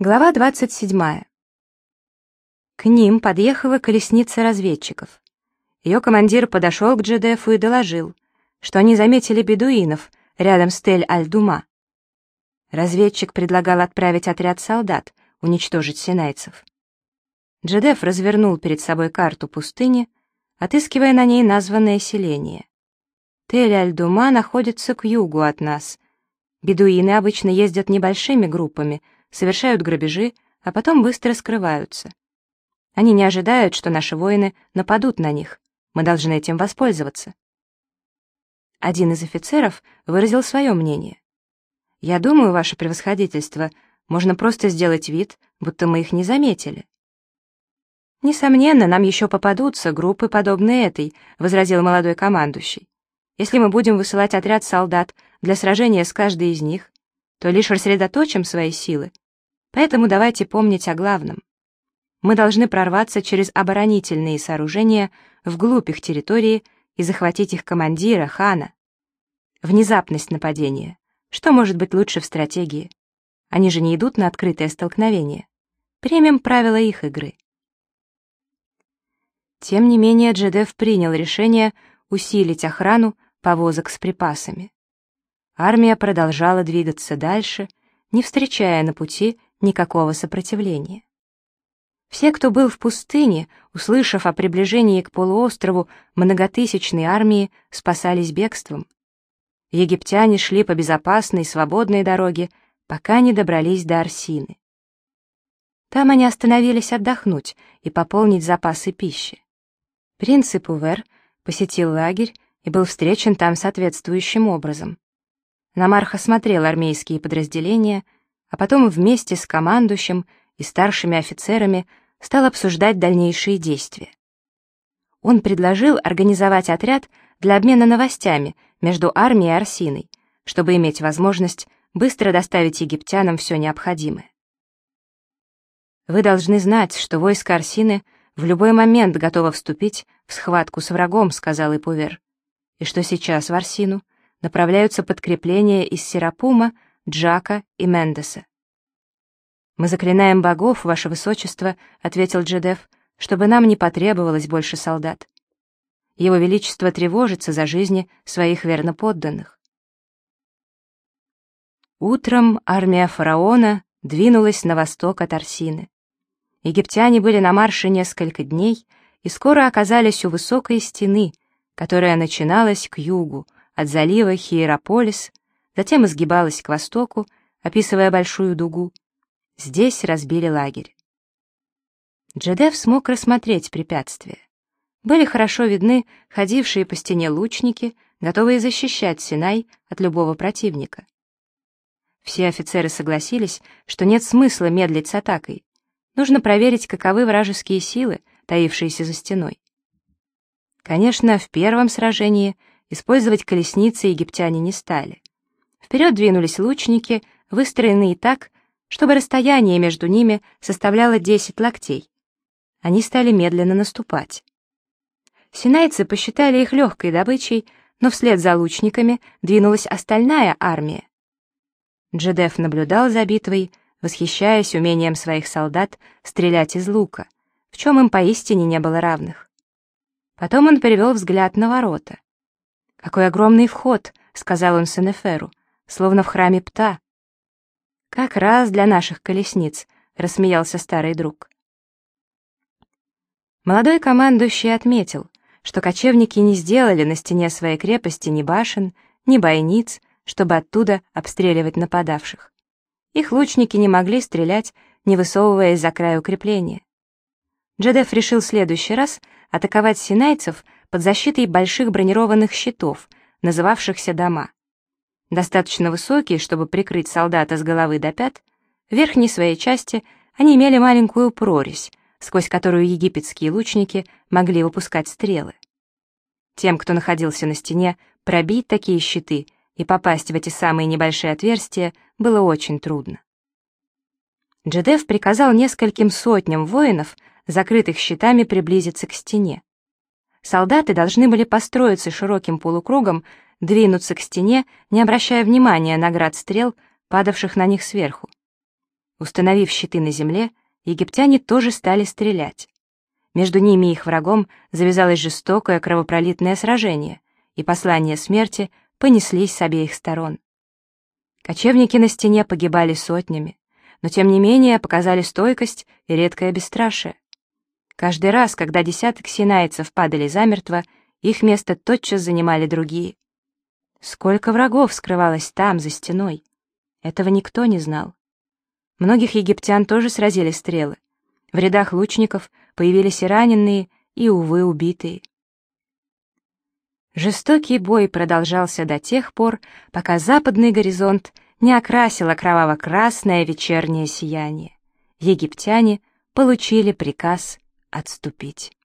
Глава 27. К ним подъехала колесница разведчиков. Ее командир подошел к Джедефу и доложил, что они заметили бедуинов рядом с Тель-Аль-Дума. Разведчик предлагал отправить отряд солдат, уничтожить синайцев. Джедеф развернул перед собой карту пустыни, отыскивая на ней названное селение. Тель-Аль-Дума находится к югу от нас. Бедуины обычно ездят небольшими группами — совершают грабежи, а потом быстро скрываются. Они не ожидают, что наши воины нападут на них. Мы должны этим воспользоваться. Один из офицеров выразил свое мнение. «Я думаю, ваше превосходительство, можно просто сделать вид, будто мы их не заметили». «Несомненно, нам еще попадутся группы, подобные этой», — возразил молодой командующий. «Если мы будем высылать отряд солдат для сражения с каждой из них, то лишь рассредоточим свои силы, Поэтому давайте помнить о главном. Мы должны прорваться через оборонительные сооружения вглубь их территории и захватить их командира, хана. Внезапность нападения. Что может быть лучше в стратегии? Они же не идут на открытое столкновение. Примем правила их игры. Тем не менее, Джедеф принял решение усилить охрану повозок с припасами. Армия продолжала двигаться дальше, не встречая на пути никакого сопротивления. Все, кто был в пустыне, услышав о приближении к полуострову многотысячной армии, спасались бегством. Египтяне шли по безопасной, свободной дороге, пока не добрались до Арсины. Там они остановились отдохнуть и пополнить запасы пищи. Принц Ипувер посетил лагерь и был встречен там соответствующим образом. Намарх осмотрел армейские подразделения, а потом вместе с командующим и старшими офицерами стал обсуждать дальнейшие действия. Он предложил организовать отряд для обмена новостями между армией и Арсиной, чтобы иметь возможность быстро доставить египтянам все необходимое. Вы должны знать, что войско Арсины в любой момент готово вступить в схватку с врагом, сказал Ипувер, и что сейчас в Арсину направляются подкрепления из Серапума Джака и Мендеса. «Мы заклинаем богов, ваше высочество», — ответил Джедеф, «чтобы нам не потребовалось больше солдат. Его Величество тревожится за жизни своих верноподданных». Утром армия фараона двинулась на восток от Арсины. Египтяне были на марше несколько дней и скоро оказались у высокой стены, которая начиналась к югу, от залива Хиерополис затем изгибалась к востоку, описывая большую дугу. Здесь разбили лагерь. Джедеф смог рассмотреть препятствия. Были хорошо видны ходившие по стене лучники, готовые защищать Синай от любого противника. Все офицеры согласились, что нет смысла медлить с атакой. Нужно проверить, каковы вражеские силы, таившиеся за стеной. Конечно, в первом сражении использовать колесницы египтяне не стали. Вперед двинулись лучники, выстроенные так, чтобы расстояние между ними составляло 10 локтей. Они стали медленно наступать. Синайцы посчитали их легкой добычей, но вслед за лучниками двинулась остальная армия. Джедеф наблюдал за битвой, восхищаясь умением своих солдат стрелять из лука, в чем им поистине не было равных. Потом он перевел взгляд на ворота. «Какой огромный вход!» — сказал он Сенеферу — словно в храме Пта. «Как раз для наших колесниц», — рассмеялся старый друг. Молодой командующий отметил, что кочевники не сделали на стене своей крепости ни башен, ни бойниц, чтобы оттуда обстреливать нападавших. Их лучники не могли стрелять, не высовываясь за край укрепления. Джедеф решил в следующий раз атаковать синайцев под защитой больших бронированных щитов, называвшихся дома достаточно высокие, чтобы прикрыть солдата с головы до пят, в верхней своей части они имели маленькую прорезь, сквозь которую египетские лучники могли выпускать стрелы. Тем, кто находился на стене, пробить такие щиты и попасть в эти самые небольшие отверстия было очень трудно. Джедеф приказал нескольким сотням воинов, закрытых щитами, приблизиться к стене. Солдаты должны были построиться широким полукругом двинуться к стене, не обращая внимания на град стрел, падавших на них сверху. Установив щиты на земле, египтяне тоже стали стрелять. Между ними и их врагом завязалось жестокое кровопролитное сражение, и послания смерти понеслись с обеих сторон. Кочевники на стене погибали сотнями, но тем не менее показали стойкость и редкое бесстрашие. Каждый раз, когда десяток синайцев падали замертво, их место тотчас занимали другие. Сколько врагов скрывалось там, за стеной? Этого никто не знал. Многих египтян тоже сразили стрелы. В рядах лучников появились и раненые, и, увы, убитые. Жестокий бой продолжался до тех пор, пока западный горизонт не окрасило кроваво-красное вечернее сияние. Египтяне получили приказ отступить.